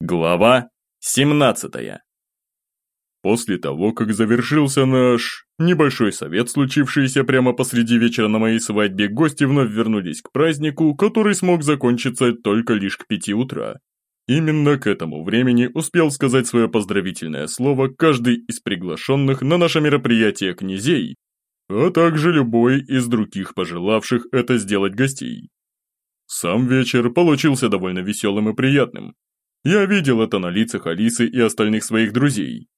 Глава 17 После того, как завершился наш небольшой совет, случившийся прямо посреди вечера на моей свадьбе, гости вновь вернулись к празднику, который смог закончиться только лишь к пяти утра. Именно к этому времени успел сказать свое поздравительное слово каждый из приглашенных на наше мероприятие князей, а также любой из других пожелавших это сделать гостей. Сам вечер получился довольно веселым и приятным, я видел это на лицах Алисы и остальных своих друзей.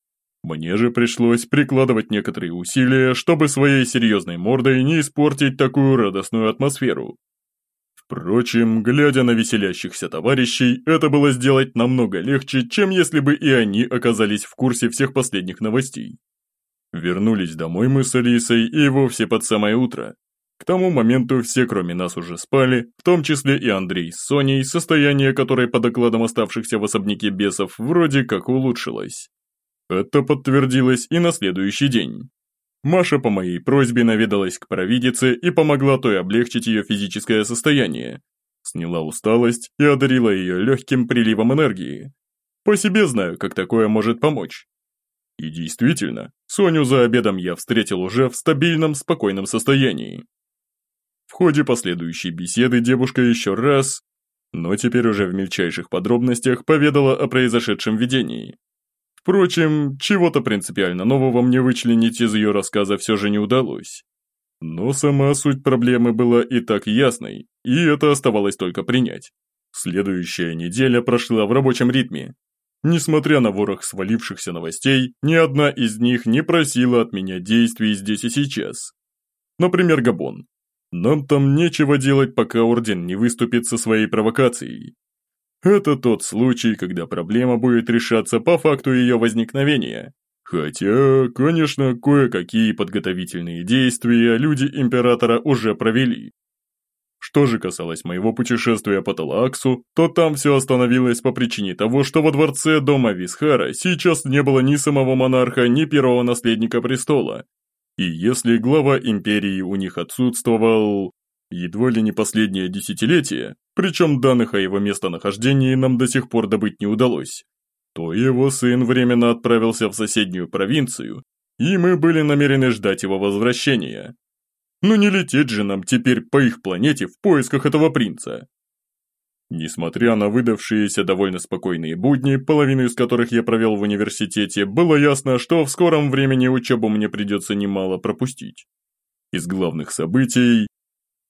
Мне же пришлось прикладывать некоторые усилия, чтобы своей серьезной мордой не испортить такую радостную атмосферу. Впрочем, глядя на веселящихся товарищей, это было сделать намного легче, чем если бы и они оказались в курсе всех последних новостей. Вернулись домой мы с Алисой и вовсе под самое утро, к тому моменту все, кроме нас, уже спали, в том числе и Андрей с Соней, состояние которой, по докладам оставшихся в особняке бесов, вроде как улучшилось. Это подтвердилось и на следующий день. Маша по моей просьбе наведалась к провидице и помогла той облегчить ее физическое состояние. Сняла усталость и одарила ее легким приливом энергии. По себе знаю, как такое может помочь. И действительно, Соню за обедом я встретил уже в стабильном, спокойном состоянии. В ходе последующей беседы девушка еще раз, но теперь уже в мельчайших подробностях, поведала о произошедшем видении. Впрочем, чего-то принципиально нового мне вычленить из ее рассказа все же не удалось. Но сама суть проблемы была и так ясной, и это оставалось только принять. Следующая неделя прошла в рабочем ритме. Несмотря на ворох свалившихся новостей, ни одна из них не просила от меня действий здесь и сейчас. Например, Габон. Нам там нечего делать, пока Орден не выступит со своей провокацией. Это тот случай, когда проблема будет решаться по факту ее возникновения. Хотя, конечно, кое-какие подготовительные действия люди Императора уже провели. Что же касалось моего путешествия по Талаксу, то там все остановилось по причине того, что во дворце дома Висхара сейчас не было ни самого монарха, ни первого наследника престола, и если глава империи у них отсутствовал едва ли не последнее десятилетие, причем данных о его местонахождении нам до сих пор добыть не удалось, то его сын временно отправился в соседнюю провинцию, и мы были намерены ждать его возвращения. Но не лететь же нам теперь по их планете в поисках этого принца. Несмотря на выдавшиеся довольно спокойные будни, половину из которых я провел в университете, было ясно, что в скором времени учебу мне придется немало пропустить. Из главных событий...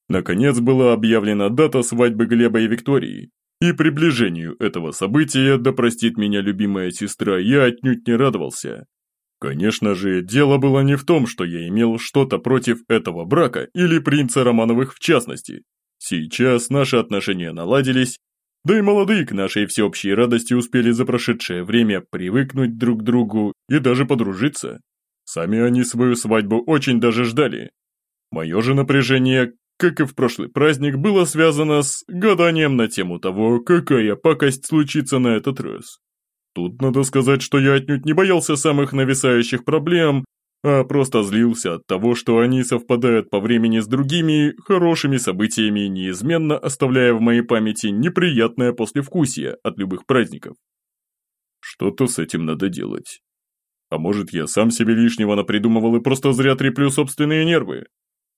Наконец была объявлена дата свадьбы Глеба и Виктории, и приближению этого события, да простит меня любимая сестра, я отнюдь не радовался. Конечно же, дело было не в том, что я имел что-то против этого брака или принца Романовых в частности. Сейчас наши отношения наладились, да и молодые к нашей всеобщей радости успели за прошедшее время привыкнуть друг к другу и даже подружиться. Сами они свою свадьбу очень даже ждали. Мое же напряжение, как и в прошлый праздник, было связано с гаданием на тему того, какая пакость случится на этот раз. Тут надо сказать, что я отнюдь не боялся самых нависающих проблем, а просто злился от того, что они совпадают по времени с другими хорошими событиями, неизменно оставляя в моей памяти неприятное послевкусие от любых праздников. Что-то с этим надо делать. А может, я сам себе лишнего напридумывал и просто зря треплю собственные нервы?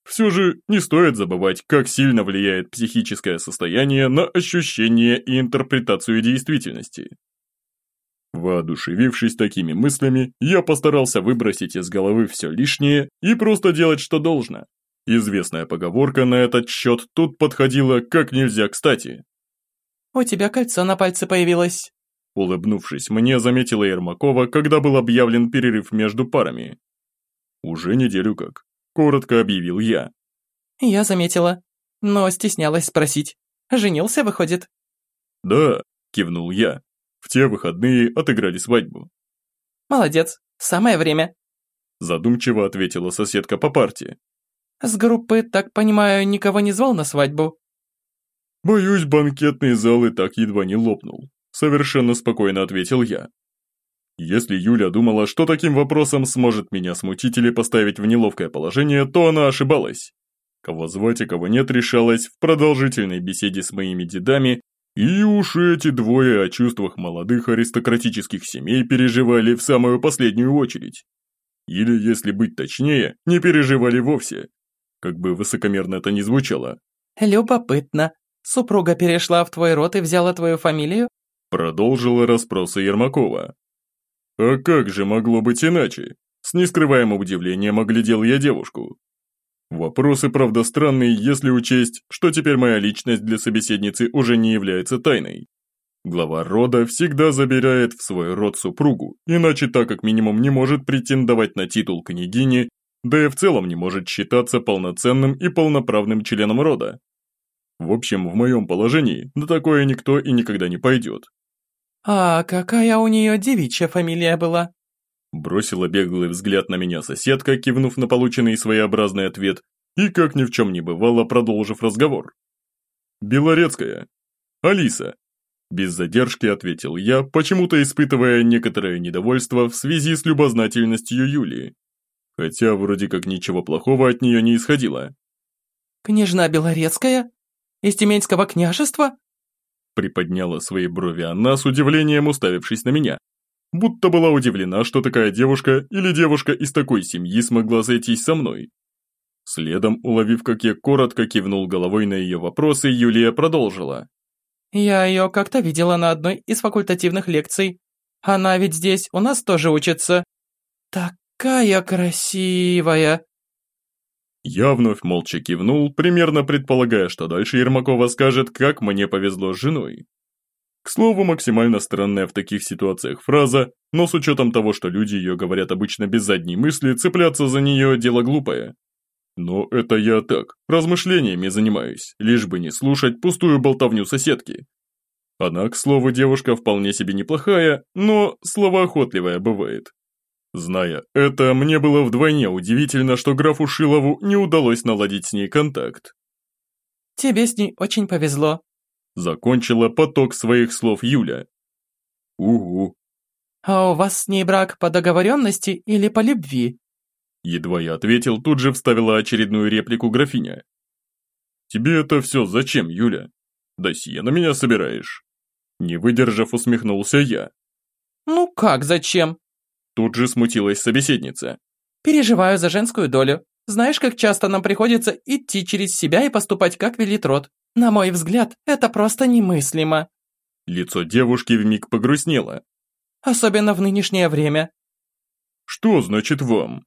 Все же не стоит забывать, как сильно влияет психическое состояние на ощущение и интерпретацию действительности. Воодушевившись такими мыслями, я постарался выбросить из головы все лишнее и просто делать, что должно. Известная поговорка на этот счет тут подходила как нельзя кстати. «У тебя кольцо на пальце появилось», Улыбнувшись, мне заметила Ермакова, когда был объявлен перерыв между парами. «Уже неделю как», – коротко объявил я. «Я заметила, но стеснялась спросить. Женился, выходит?» «Да», – кивнул я. В те выходные отыграли свадьбу. «Молодец, самое время», задумчиво ответила соседка по парте. «С группы, так понимаю, никого не звал на свадьбу?» «Боюсь, банкетный зал и так едва не лопнул», совершенно спокойно ответил я. Если Юля думала, что таким вопросом сможет меня смутить или поставить в неловкое положение, то она ошибалась. Кого звать и кого нет решалась в продолжительной беседе с моими дедами И уж эти двое о чувствах молодых аристократических семей переживали в самую последнюю очередь. Или, если быть точнее, не переживали вовсе. Как бы высокомерно это ни звучало. «Любопытно. Супруга перешла в твой род и взяла твою фамилию?» Продолжила расспросы Ермакова. «А как же могло быть иначе?» С нескрываемым удивлением оглядел я девушку. Вопросы, правда, странные, если учесть, что теперь моя личность для собеседницы уже не является тайной. Глава рода всегда забирает в свой род супругу, иначе так как минимум не может претендовать на титул княгини, да и в целом не может считаться полноценным и полноправным членом рода. В общем, в моем положении на такое никто и никогда не пойдет. «А какая у нее девичья фамилия была?» Бросила беглый взгляд на меня соседка, кивнув на полученный своеобразный ответ, и, как ни в чем не бывало, продолжив разговор. «Белорецкая. Алиса». Без задержки ответил я, почему-то испытывая некоторое недовольство в связи с любознательностью Юлии. Хотя вроде как ничего плохого от нее не исходило. «Княжна Белорецкая? Из Тюменского княжества?» Приподняла свои брови она с удивлением уставившись на меня будто была удивлена, что такая девушка или девушка из такой семьи смогла зайтись со мной. Следом, уловив, как я коротко кивнул головой на ее вопросы, Юлия продолжила. «Я ее как-то видела на одной из факультативных лекций. Она ведь здесь у нас тоже учится. Такая красивая!» Я вновь молча кивнул, примерно предполагая, что дальше Ермакова скажет, как мне повезло с женой. К слову, максимально странная в таких ситуациях фраза, но с учетом того, что люди ее говорят обычно без задней мысли, цепляться за нее – дело глупое. Но это я так, размышлениями занимаюсь, лишь бы не слушать пустую болтовню соседки. Она, к слову, девушка вполне себе неплохая, но словоохотливая бывает. Зная это, мне было вдвойне удивительно, что графу Шилову не удалось наладить с ней контакт. «Тебе с ней очень повезло», Закончила поток своих слов Юля. Угу. А у вас с ней брак по договоренности или по любви? Едва я ответил, тут же вставила очередную реплику графиня. Тебе это все зачем, Юля? Досье на меня собираешь? Не выдержав, усмехнулся я. Ну как зачем? Тут же смутилась собеседница. Переживаю за женскую долю. Знаешь, как часто нам приходится идти через себя и поступать, как велит род. На мой взгляд, это просто немыслимо. Лицо девушки вмиг погрустнело. Особенно в нынешнее время. Что значит вам?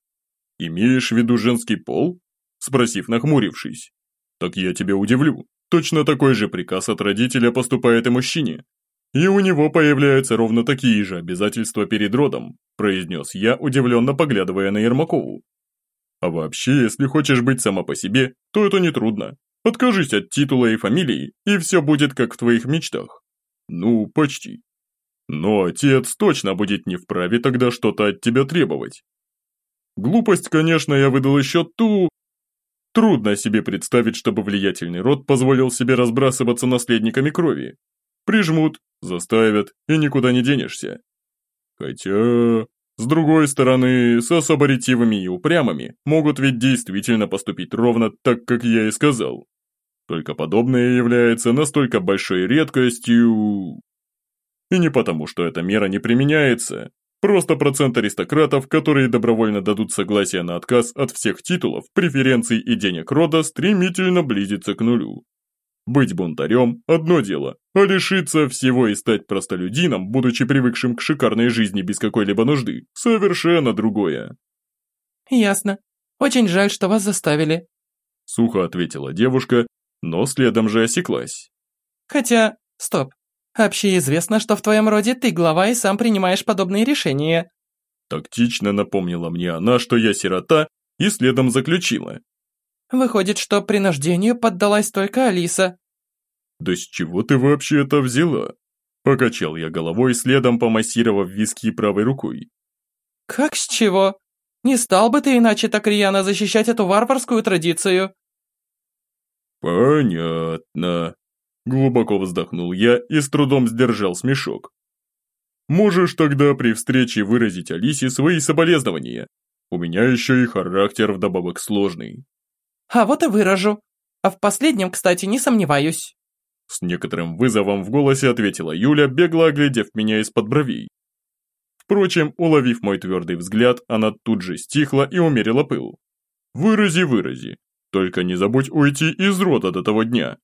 Имеешь в виду женский пол? Спросив, нахмурившись. Так я тебя удивлю. Точно такой же приказ от родителя поступает и мужчине. И у него появляются ровно такие же обязательства перед родом, произнес я, удивленно поглядывая на Ермакову. А вообще, если хочешь быть сама по себе, то это нетрудно. Откажись от титула и фамилии, и все будет как в твоих мечтах. Ну, почти. Но отец точно будет не вправе тогда что-то от тебя требовать. Глупость, конечно, я выдал еще ту... Трудно себе представить, чтобы влиятельный род позволил себе разбрасываться наследниками крови. Прижмут, заставят, и никуда не денешься. Хотя... С другой стороны, с особо ретивыми и упрямыми могут ведь действительно поступить ровно так, как я и сказал. Только подобное является настолько большой редкостью... И не потому, что эта мера не применяется. Просто процент аристократов, которые добровольно дадут согласие на отказ от всех титулов, преференций и денег рода, стремительно близится к нулю. Быть бунтарем – одно дело, а лишиться всего и стать простолюдином, будучи привыкшим к шикарной жизни без какой-либо нужды – совершенно другое. «Ясно. Очень жаль, что вас заставили», – сухо ответила девушка, но следом же осеклась. «Хотя, стоп. Общеизвестно, что в твоем роде ты глава и сам принимаешь подобные решения». Тактично напомнила мне она, что я сирота, и следом заключила. «Выходит, что принуждению поддалась только Алиса». «Да с чего ты вообще это взяла?» Покачал я головой, следом помассировав виски правой рукой. «Как с чего? Не стал бы ты иначе так рьяно защищать эту варварскую традицию?» «Понятно», – глубоко вздохнул я и с трудом сдержал смешок. «Можешь тогда при встрече выразить Алисе свои соболезнования. У меня еще и характер вдобавок сложный». «А вот и выражу. А в последнем, кстати, не сомневаюсь». С некоторым вызовом в голосе ответила Юля, бегло оглядев меня из-под бровей. Впрочем, уловив мой твердый взгляд, она тут же стихла и умерила пыл. «Вырази, вырази. Только не забудь уйти из рода до того дня».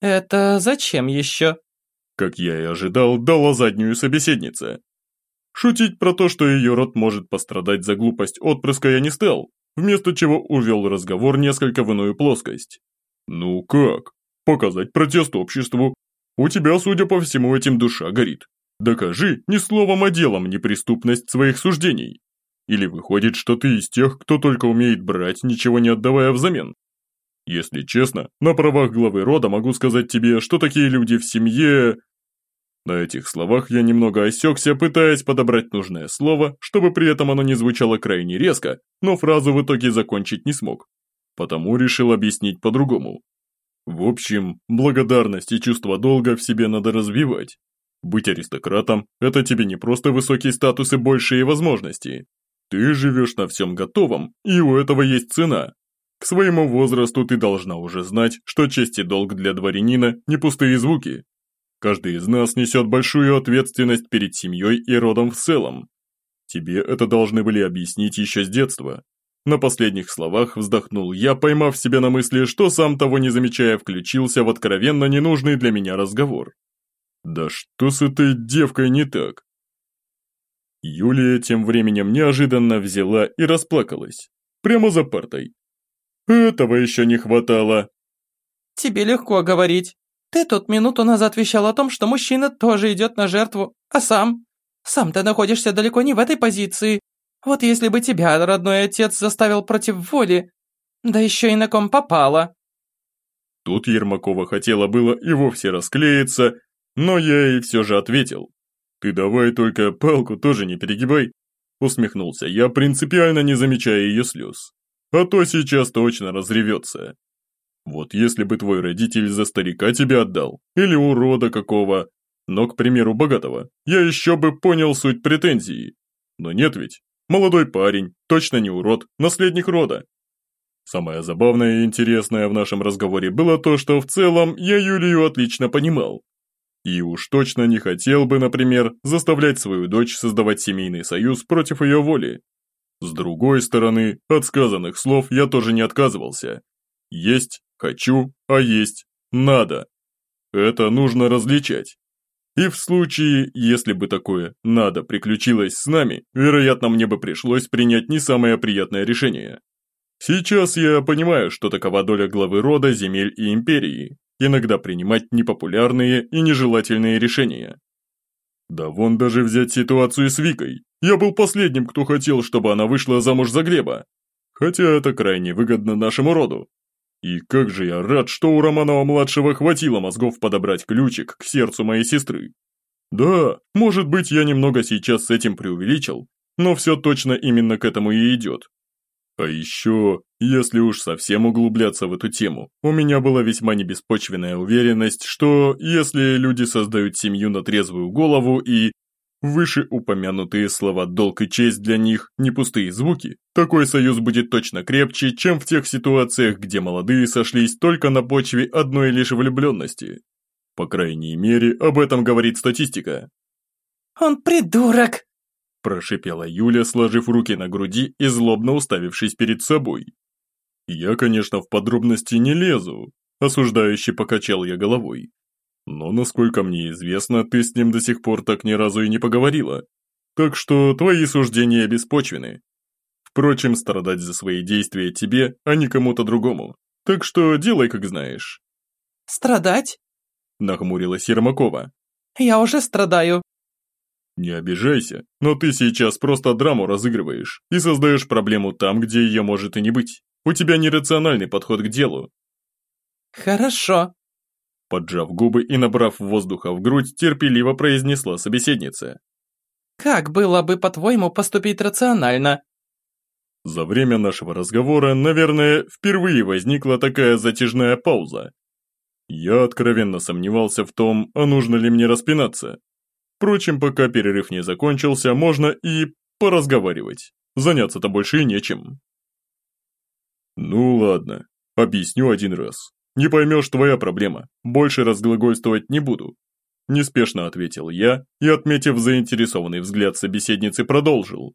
«Это зачем еще?» Как я и ожидал, дала заднюю собеседница. Шутить про то, что ее род может пострадать за глупость отпрыска я не стал, вместо чего увел разговор несколько в иную плоскость. «Ну как? Показать протест обществу? У тебя, судя по всему, этим душа горит. Докажи ни словом, а делом неприступность своих суждений. Или выходит, что ты из тех, кто только умеет брать, ничего не отдавая взамен? Если честно, на правах главы рода могу сказать тебе, что такие люди в семье... На этих словах я немного осекся, пытаясь подобрать нужное слово, чтобы при этом оно не звучало крайне резко, но фразу в итоге закончить не смог. Потому решил объяснить по-другому. В общем, благодарность и чувство долга в себе надо развивать. Быть аристократом – это тебе не просто высокий статус и большие возможности. Ты живешь на всем готовом, и у этого есть цена. К своему возрасту ты должна уже знать, что честь и долг для дворянина – не пустые звуки. Каждый из нас несет большую ответственность перед семьей и родом в целом. Тебе это должны были объяснить еще с детства. На последних словах вздохнул я, поймав себя на мысли, что сам того не замечая включился в откровенно ненужный для меня разговор. Да что с этой девкой не так? Юлия тем временем неожиданно взяла и расплакалась. Прямо за партой. Этого еще не хватало. Тебе легко говорить. Ты тут минуту назад вещал о том, что мужчина тоже идет на жертву, а сам? Сам ты находишься далеко не в этой позиции. Вот если бы тебя родной отец заставил против воли, да еще и на ком попало. Тут Ермакова хотела было и вовсе расклеиться, но я ей все же ответил. «Ты давай только палку тоже не перегибай», усмехнулся я, принципиально не замечая ее слез. «А то сейчас точно разревется. Вот если бы твой родитель за старика тебя отдал, или урода какого, но, к примеру, богатого, я еще бы понял суть претензии. Но нет ведь, молодой парень, точно не урод, наследник рода. Самое забавное и интересное в нашем разговоре было то, что в целом я Юлию отлично понимал. И уж точно не хотел бы, например, заставлять свою дочь создавать семейный союз против ее воли. С другой стороны, от сказанных слов я тоже не отказывался. Есть хочу, а есть надо. Это нужно различать. И в случае, если бы такое «надо» приключилось с нами, вероятно, мне бы пришлось принять не самое приятное решение. Сейчас я понимаю, что такова доля главы рода, земель и империи, иногда принимать непопулярные и нежелательные решения. Да вон даже взять ситуацию с Викой. Я был последним, кто хотел, чтобы она вышла замуж за Глеба. Хотя это крайне выгодно нашему роду. И как же я рад, что у Романова-младшего хватило мозгов подобрать ключик к сердцу моей сестры. Да, может быть, я немного сейчас с этим преувеличил, но все точно именно к этому и идет. А еще, если уж совсем углубляться в эту тему, у меня была весьма небеспочвенная уверенность, что если люди создают семью на трезвую голову и вышеупомянутые слова «долг» и «честь» для них не пустые звуки, такой союз будет точно крепче, чем в тех ситуациях, где молодые сошлись только на почве одной лишь влюбленности. По крайней мере, об этом говорит статистика. «Он придурок!» Прошипела Юля, сложив руки на груди и злобно уставившись перед собой. Я, конечно, в подробности не лезу, осуждающе покачал я головой. Но, насколько мне известно, ты с ним до сих пор так ни разу и не поговорила. Так что твои суждения беспочвены. Впрочем, страдать за свои действия тебе, а не кому-то другому. Так что делай, как знаешь. «Страдать?» – нахмурилась Ермакова. «Я уже страдаю. Не обижайся, но ты сейчас просто драму разыгрываешь и создаешь проблему там, где ее может и не быть. У тебя нерациональный подход к делу. Хорошо. Поджав губы и набрав воздуха в грудь, терпеливо произнесла собеседница. Как было бы, по-твоему, поступить рационально? За время нашего разговора, наверное, впервые возникла такая затяжная пауза. Я откровенно сомневался в том, а нужно ли мне распинаться. Впрочем, пока перерыв не закончился, можно и поразговаривать. Заняться-то больше и нечем. Ну ладно, объясню один раз. Не поймешь, твоя проблема. Больше разглагольствовать не буду. Неспешно ответил я и, отметив заинтересованный взгляд собеседницы, продолжил.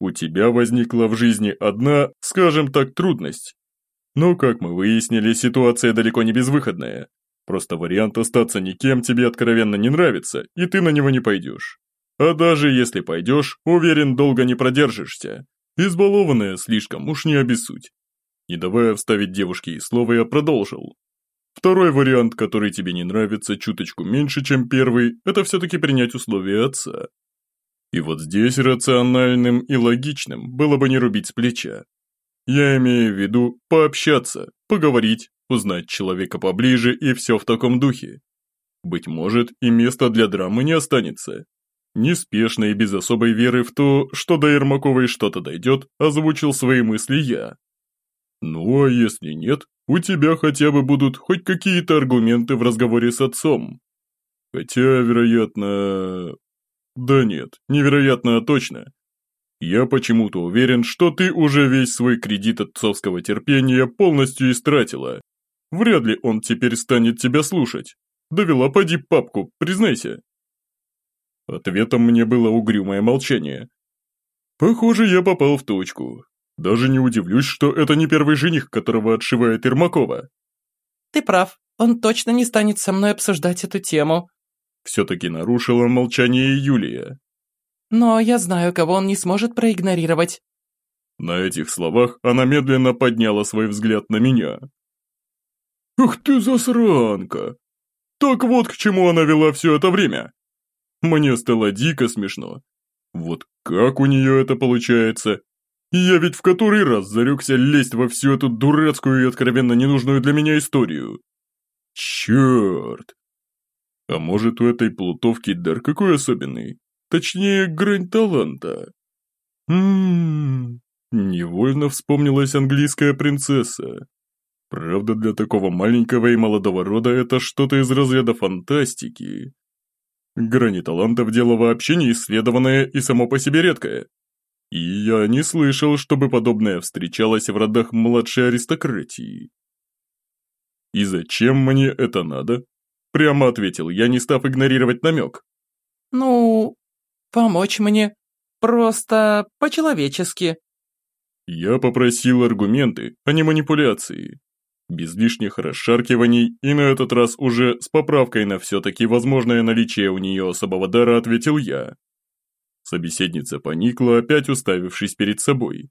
У тебя возникла в жизни одна, скажем так, трудность. Но, как мы выяснили, ситуация далеко не безвыходная. Просто вариант остаться никем тебе откровенно не нравится, и ты на него не пойдешь. А даже если пойдешь, уверен, долго не продержишься. Избалованная слишком, уж не обессудь. Не давая вставить девушке и слово, я продолжил. Второй вариант, который тебе не нравится чуточку меньше, чем первый, это все-таки принять условия отца. И вот здесь рациональным и логичным было бы не рубить с плеча. Я имею в виду пообщаться, поговорить, узнать человека поближе и все в таком духе. Быть может, и места для драмы не останется. Неспешно и без особой веры в то, что до Ермаковой что-то дойдет, озвучил свои мысли я. Ну а если нет, у тебя хотя бы будут хоть какие-то аргументы в разговоре с отцом. Хотя, вероятно... Да нет, невероятно, а точно. Я почему-то уверен, что ты уже весь свой кредит отцовского терпения полностью истратила. Вряд ли он теперь станет тебя слушать. Довела поди папку, признайся. Ответом мне было угрюмое молчание. Похоже, я попал в точку. Даже не удивлюсь, что это не первый жених, которого отшивает Ермакова. Ты прав, он точно не станет со мной обсуждать эту тему. Все-таки нарушила молчание Юлия. Но я знаю, кого он не сможет проигнорировать. На этих словах она медленно подняла свой взгляд на меня. «Ах ты засранка! Так вот к чему она вела все это время!» Мне стало дико смешно. Вот как у нее это получается? Я ведь в который раз зарекся лезть во всю эту дурацкую и откровенно ненужную для меня историю. Черт! А может у этой плутовки дар какой особенный? Точнее, грань таланта. Ммм, невольно вспомнилась английская принцесса. Правда, для такого маленького и молодого рода это что-то из разряда фантастики. Грани талантов дело вообще не исследованное и само по себе редкое. И я не слышал, чтобы подобное встречалось в родах младшей аристократии. «И зачем мне это надо?» Прямо ответил я, не став игнорировать намек. «Ну, помочь мне. Просто по-человечески». Я попросил аргументы, а не манипуляции. Без лишних расшаркиваний и на этот раз уже с поправкой на все-таки возможное наличие у нее особого дара ответил я. Собеседница поникла, опять уставившись перед собой.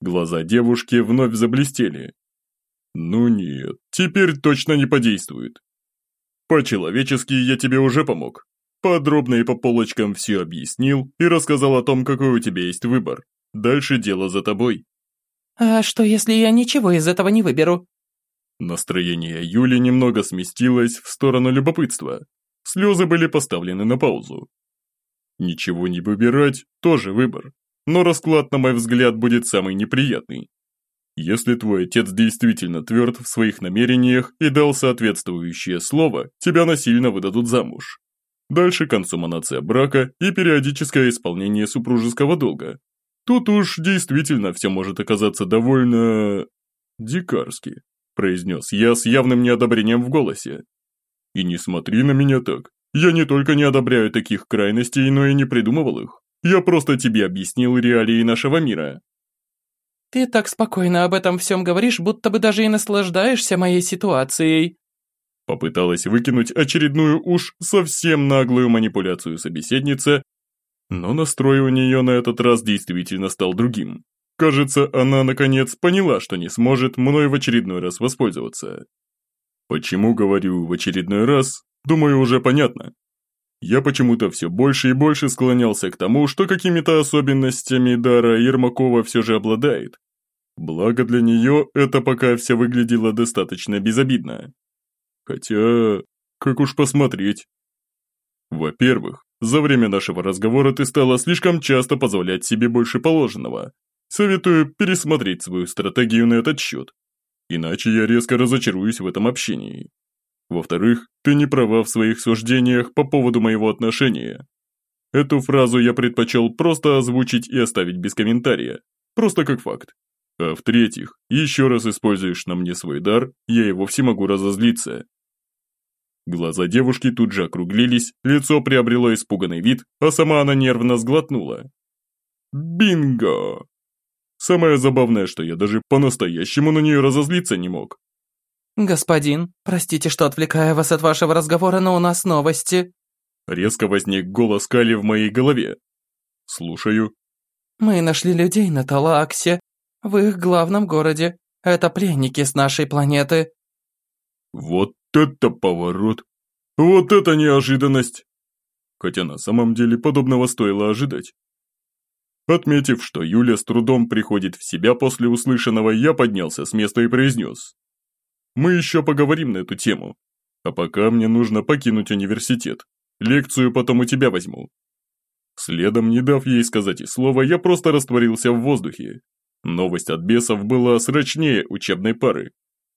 Глаза девушки вновь заблестели. «Ну нет, теперь точно не подействует. По-человечески я тебе уже помог. Подробно и по полочкам все объяснил и рассказал о том, какой у тебя есть выбор. Дальше дело за тобой». «А что, если я ничего из этого не выберу?» Настроение Юли немного сместилось в сторону любопытства. Слезы были поставлены на паузу. Ничего не выбирать – тоже выбор. Но расклад, на мой взгляд, будет самый неприятный. Если твой отец действительно тверд в своих намерениях и дал соответствующее слово, тебя насильно выдадут замуж. Дальше консумация брака и периодическое исполнение супружеского долга. Тут уж действительно все может оказаться довольно... дикарски произнес я с явным неодобрением в голосе. «И не смотри на меня так. Я не только не одобряю таких крайностей, но и не придумывал их. Я просто тебе объяснил реалии нашего мира». «Ты так спокойно об этом всем говоришь, будто бы даже и наслаждаешься моей ситуацией». Попыталась выкинуть очередную уж совсем наглую манипуляцию собеседница, но настрой у нее на этот раз действительно стал другим. Кажется, она наконец поняла, что не сможет мной в очередной раз воспользоваться. Почему говорю в очередной раз, думаю, уже понятно. Я почему-то все больше и больше склонялся к тому, что какими-то особенностями дара Ермакова все же обладает. Благо для нее это пока все выглядело достаточно безобидно. Хотя, как уж посмотреть. Во-первых, за время нашего разговора ты стала слишком часто позволять себе больше положенного, Советую пересмотреть свою стратегию на этот счет. Иначе я резко разочаруюсь в этом общении. Во-вторых, ты не права в своих суждениях по поводу моего отношения. Эту фразу я предпочел просто озвучить и оставить без комментария, просто как факт. А в-третьих, еще раз используешь на мне свой дар, я и вовсе могу разозлиться. Глаза девушки тут же округлились, лицо приобрело испуганный вид, а сама она нервно сглотнула. Бинго! Самое забавное, что я даже по-настоящему на нее разозлиться не мог. «Господин, простите, что отвлекаю вас от вашего разговора, но у нас новости». Резко возник голос Кали в моей голове. «Слушаю». «Мы нашли людей на Талаксе, в их главном городе. Это пленники с нашей планеты». Вот это поворот! Вот это неожиданность! Хотя на самом деле подобного стоило ожидать. Отметив, что Юля с трудом приходит в себя после услышанного, я поднялся с места и произнес. Мы еще поговорим на эту тему. А пока мне нужно покинуть университет. Лекцию потом у тебя возьму. Следом, не дав ей сказать и слова, я просто растворился в воздухе. Новость от бесов была срочнее учебной пары.